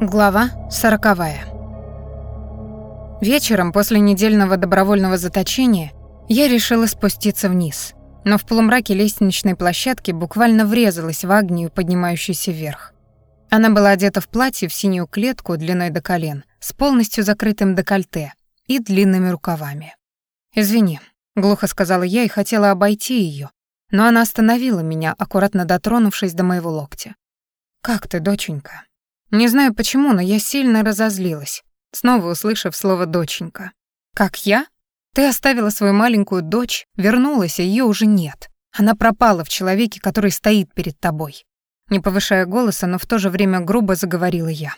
Глава сороковая. Вечером после недельного добровольного заточения я решила спуститься вниз, но в полумраке лестничной площадки буквально врезалась в Агнию, поднимающуюся вверх. Она была одета в платье в синюю клетку длиной до колен, с полностью закрытым декольте и длинными рукавами. «Извини», — глухо сказала я и хотела обойти ее, но она остановила меня, аккуратно дотронувшись до моего локтя. «Как ты, доченька?» Не знаю почему, но я сильно разозлилась, снова услышав слово «доченька». «Как я? Ты оставила свою маленькую дочь, вернулась, а ее уже нет. Она пропала в человеке, который стоит перед тобой». Не повышая голоса, но в то же время грубо заговорила я.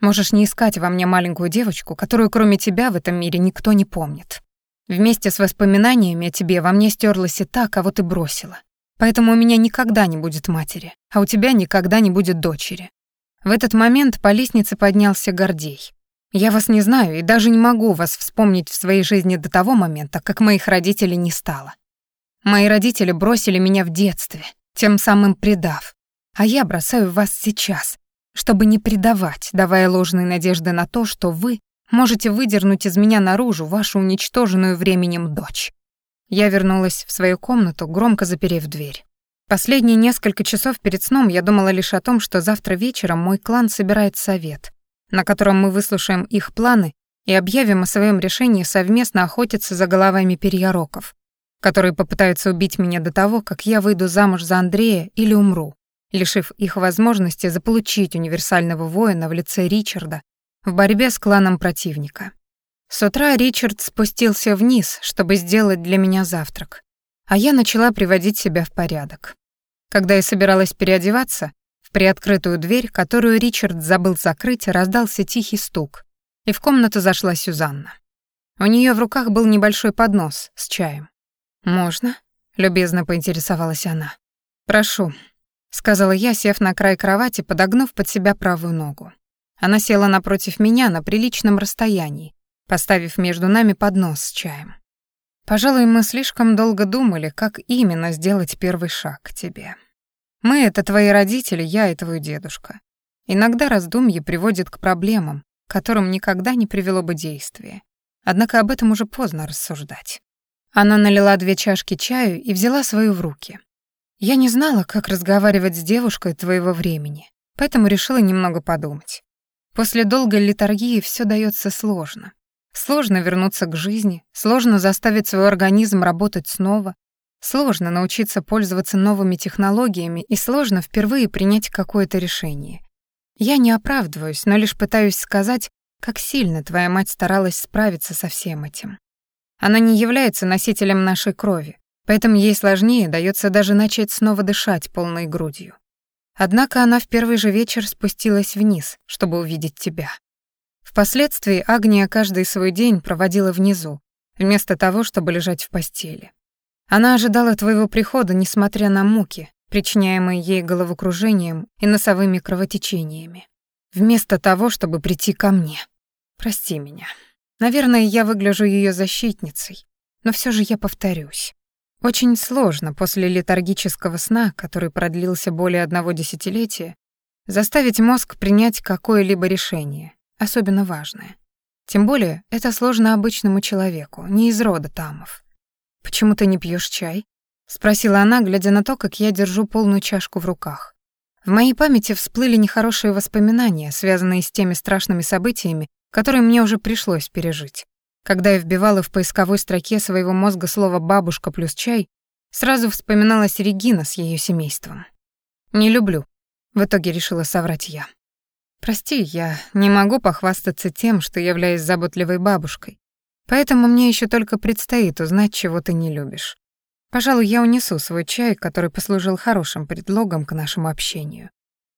«Можешь не искать во мне маленькую девочку, которую кроме тебя в этом мире никто не помнит. Вместе с воспоминаниями о тебе во мне стерлась и та, кого ты бросила. Поэтому у меня никогда не будет матери, а у тебя никогда не будет дочери. В этот момент по лестнице поднялся Гордей. Я вас не знаю и даже не могу вас вспомнить в своей жизни до того момента, как моих родителей не стало. Мои родители бросили меня в детстве, тем самым предав. А я бросаю вас сейчас, чтобы не предавать, давая ложные надежды на то, что вы можете выдернуть из меня наружу вашу уничтоженную временем дочь. Я вернулась в свою комнату, громко заперев дверь. Последние несколько часов перед сном я думала лишь о том, что завтра вечером мой клан собирает совет, на котором мы выслушаем их планы и объявим о своем решении совместно охотиться за головами перьяроков, которые попытаются убить меня до того, как я выйду замуж за Андрея или умру, лишив их возможности заполучить универсального воина в лице Ричарда в борьбе с кланом противника. С утра Ричард спустился вниз, чтобы сделать для меня завтрак а я начала приводить себя в порядок. Когда я собиралась переодеваться, в приоткрытую дверь, которую Ричард забыл закрыть, раздался тихий стук, и в комнату зашла Сюзанна. У нее в руках был небольшой поднос с чаем. «Можно?» — любезно поинтересовалась она. «Прошу», — сказала я, сев на край кровати, подогнув под себя правую ногу. Она села напротив меня на приличном расстоянии, поставив между нами поднос с чаем. Пожалуй, мы слишком долго думали, как именно сделать первый шаг к тебе. Мы — это твои родители, я и твой дедушка. Иногда раздумье приводит к проблемам, которым никогда не привело бы действие. Однако об этом уже поздно рассуждать. Она налила две чашки чаю и взяла свою в руки. Я не знала, как разговаривать с девушкой твоего времени, поэтому решила немного подумать. После долгой литургии все дается сложно. Сложно вернуться к жизни, сложно заставить свой организм работать снова, сложно научиться пользоваться новыми технологиями и сложно впервые принять какое-то решение. Я не оправдываюсь, но лишь пытаюсь сказать, как сильно твоя мать старалась справиться со всем этим. Она не является носителем нашей крови, поэтому ей сложнее дается даже начать снова дышать полной грудью. Однако она в первый же вечер спустилась вниз, чтобы увидеть тебя. Впоследствии Агния каждый свой день проводила внизу, вместо того, чтобы лежать в постели. Она ожидала твоего прихода, несмотря на муки, причиняемые ей головокружением и носовыми кровотечениями, вместо того, чтобы прийти ко мне. Прости меня. Наверное, я выгляжу ее защитницей, но все же я повторюсь. Очень сложно после летаргического сна, который продлился более одного десятилетия, заставить мозг принять какое-либо решение, особенно важное. Тем более это сложно обычному человеку, не из рода тамов. «Почему ты не пьешь чай?» — спросила она, глядя на то, как я держу полную чашку в руках. В моей памяти всплыли нехорошие воспоминания, связанные с теми страшными событиями, которые мне уже пришлось пережить. Когда я вбивала в поисковой строке своего мозга слово «бабушка плюс чай», сразу вспоминалась Регина с ее семейством. «Не люблю», — в итоге решила соврать я. Прости, я не могу похвастаться тем, что являюсь заботливой бабушкой. Поэтому мне еще только предстоит узнать, чего ты не любишь. Пожалуй, я унесу свой чай, который послужил хорошим предлогом к нашему общению.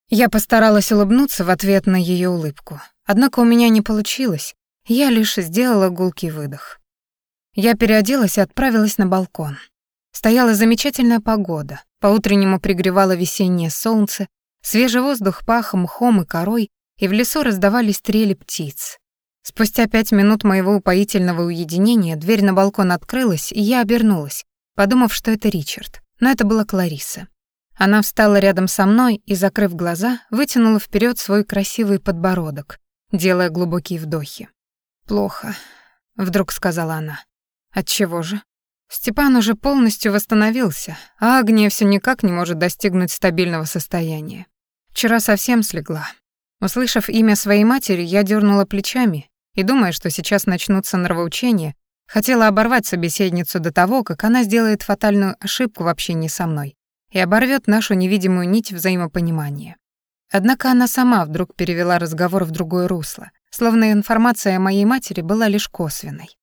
Я постаралась улыбнуться в ответ на ее улыбку. Однако у меня не получилось. Я лишь сделала гулкий выдох. Я переоделась и отправилась на балкон. Стояла замечательная погода. По-утреннему пригревало весеннее солнце, свежий воздух пах мхом и корой, и в лесу раздавались трели птиц. Спустя пять минут моего упоительного уединения дверь на балкон открылась, и я обернулась, подумав, что это Ричард. Но это была Клариса. Она встала рядом со мной и, закрыв глаза, вытянула вперед свой красивый подбородок, делая глубокие вдохи. «Плохо», — вдруг сказала она. «Отчего же?» Степан уже полностью восстановился, а Агния все никак не может достигнуть стабильного состояния. Вчера совсем слегла. Услышав имя своей матери, я дернула плечами и, думая, что сейчас начнутся нравоучения, хотела оборвать собеседницу до того, как она сделает фатальную ошибку в общении со мной и оборвет нашу невидимую нить взаимопонимания. Однако она сама вдруг перевела разговор в другое русло, словно информация о моей матери была лишь косвенной.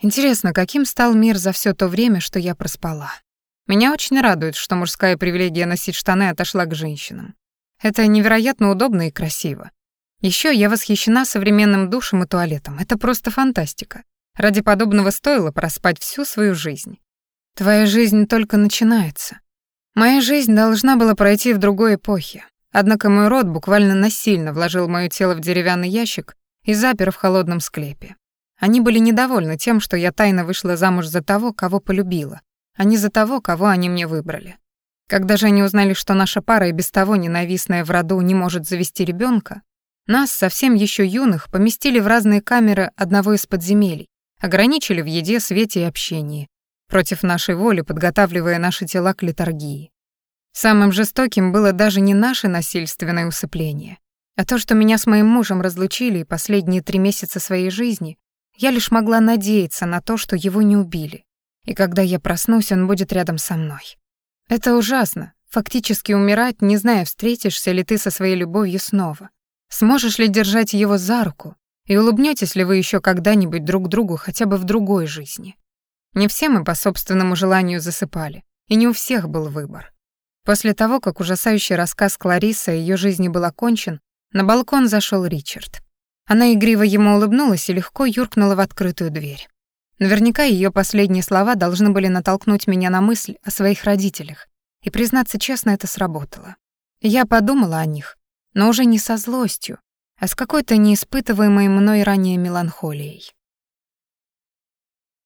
Интересно, каким стал мир за все то время, что я проспала? Меня очень радует, что мужская привилегия носить штаны отошла к женщинам. Это невероятно удобно и красиво. Еще я восхищена современным душем и туалетом. Это просто фантастика. Ради подобного стоило проспать всю свою жизнь. Твоя жизнь только начинается. Моя жизнь должна была пройти в другой эпохе. Однако мой род буквально насильно вложил моё тело в деревянный ящик и запер в холодном склепе. Они были недовольны тем, что я тайно вышла замуж за того, кого полюбила, а не за того, кого они мне выбрали. Когда же они узнали, что наша пара и без того ненавистная в роду не может завести ребенка, нас, совсем еще юных, поместили в разные камеры одного из подземелий, ограничили в еде, свете и общении, против нашей воли подготавливая наши тела к литургии. Самым жестоким было даже не наше насильственное усыпление, а то, что меня с моим мужем разлучили и последние три месяца своей жизни, я лишь могла надеяться на то, что его не убили, и когда я проснусь, он будет рядом со мной. Это ужасно, фактически умирать, не зная, встретишься ли ты со своей любовью снова. Сможешь ли держать его за руку, и улыбнетесь ли вы еще когда-нибудь друг другу хотя бы в другой жизни. Не все мы по собственному желанию засыпали, и не у всех был выбор. После того, как ужасающий рассказ Кларисы о ее жизни был окончен, на балкон зашел Ричард. Она игриво ему улыбнулась и легко юркнула в открытую дверь. Наверняка ее последние слова должны были натолкнуть меня на мысль о своих родителях, и, признаться честно, это сработало. Я подумала о них, но уже не со злостью, а с какой-то неиспытываемой мной ранее меланхолией.